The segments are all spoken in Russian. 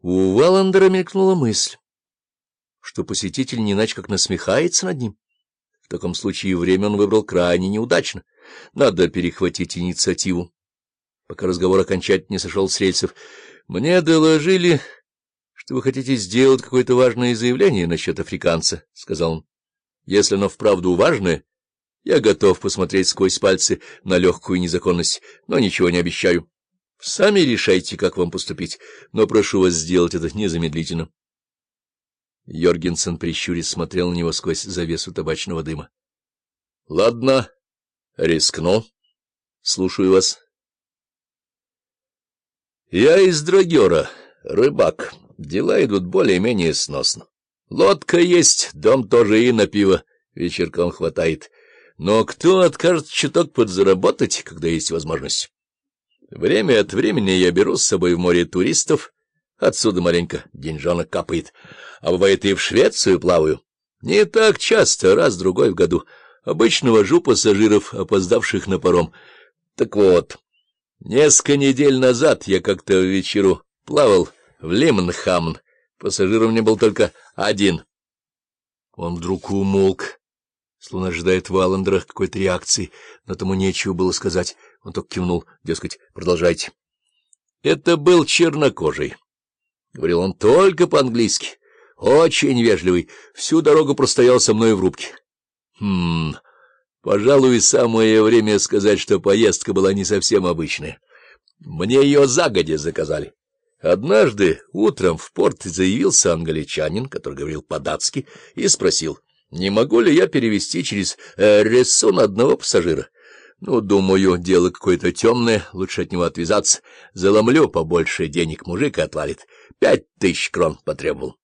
У Валандера мелькнула мысль, что посетитель не иначе как насмехается над ним. В таком случае время он выбрал крайне неудачно. Надо перехватить инициативу. Пока разговор окончательно не сошел с рельсов. Мне доложили, что вы хотите сделать какое-то важное заявление насчет африканца, — сказал он. Если оно вправду важное, я готов посмотреть сквозь пальцы на легкую незаконность, но ничего не обещаю. Сами решайте, как вам поступить, но прошу вас сделать это незамедлительно. Йоргенсен прищурясь смотрел на него сквозь завесу табачного дыма. — Ладно, рискну. Слушаю вас. — Я из Драгера, рыбак. Дела идут более-менее сносно. Лодка есть, дом тоже и на пиво вечерком хватает. Но кто откажет чуток подзаработать, когда есть возможность? Время от времени я беру с собой в море туристов, отсюда маленько деньжонок капает, а бывает и в Швецию плаваю. Не так часто, раз-другой в году. Обычно вожу пассажиров, опоздавших на паром. Так вот, несколько недель назад я как-то вечеру плавал в Лимнхамн. Пассажиром не был только один. Он вдруг умолк, словно ожидает Валандера какой-то реакции, но тому нечего было сказать. Он только кивнул, дескать, продолжайте. — Это был чернокожий. Говорил он только по-английски. Очень вежливый. Всю дорогу простоял со мной в рубке. Хм, пожалуй, самое время сказать, что поездка была не совсем обычная. Мне ее загодя заказали. Однажды утром в порт заявился англичанин, который говорил по-датски, и спросил, не могу ли я перевести через э, Рессон одного пассажира. Ну, думаю, дело какое-то темное, лучше от него отвязаться. Заломлю побольше денег, мужик отвалит. Пять тысяч крон потребовал.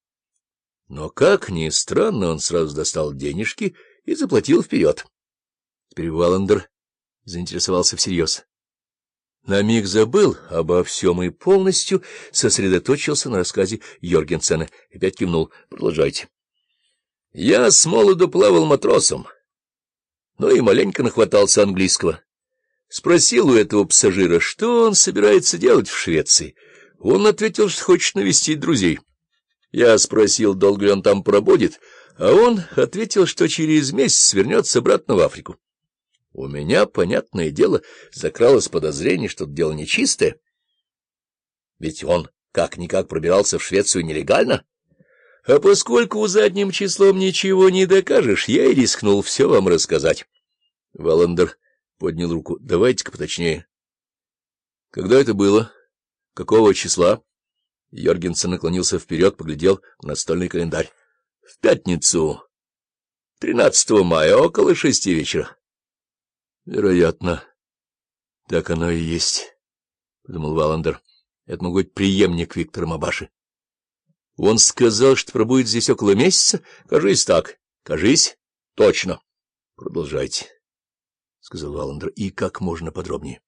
Но, как ни странно, он сразу достал денежки и заплатил вперед. Теперь Валандер заинтересовался всерьез. На миг забыл обо всем и полностью сосредоточился на рассказе Йоргенсена. Опять кивнул. Продолжайте. Я с молоду плавал матросом но и маленько нахватался английского. Спросил у этого пассажира, что он собирается делать в Швеции. Он ответил, что хочет навестить друзей. Я спросил, долго ли он там пробудет, а он ответил, что через месяц вернется обратно в Африку. У меня, понятное дело, закралось подозрение, что дело нечистое. Ведь он как-никак пробирался в Швецию нелегально. А поскольку задним числом ничего не докажешь, я и рискнул все вам рассказать. Валандер поднял руку. — Давайте-ка поточнее. — Когда это было? Какого числа? Йоргенсен наклонился вперед, поглядел на настольный календарь. — В пятницу. 13 мая, около шести вечера. — Вероятно. Так оно и есть, — подумал Валандер. — Это мог быть преемник Виктора Мабаши. Он сказал, что пробудет здесь около месяца? Кажись так. Кажись. Точно. Продолжайте, — сказал Валандер, — и как можно подробнее.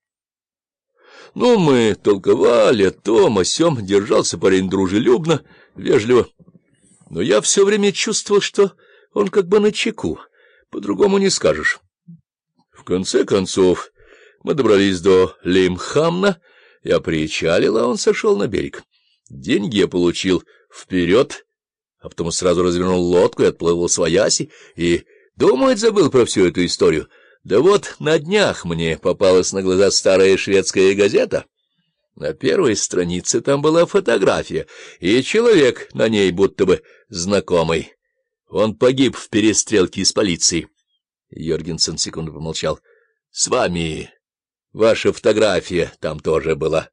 Ну, мы толковали о том, о сём, держался парень дружелюбно, вежливо. Но я все время чувствовал, что он как бы на чеку, по-другому не скажешь. В конце концов, мы добрались до Леймхамна, я причалил, а он сошел на берег. Деньги я получил вперед, а потом сразу развернул лодку и отплыл в свояси, и думать забыл про всю эту историю. Да вот на днях мне попалась на глаза старая шведская газета. На первой странице там была фотография, и человек на ней будто бы знакомый. Он погиб в перестрелке с полицией. Йоргенсен секунду помолчал. — С вами ваша фотография там тоже была.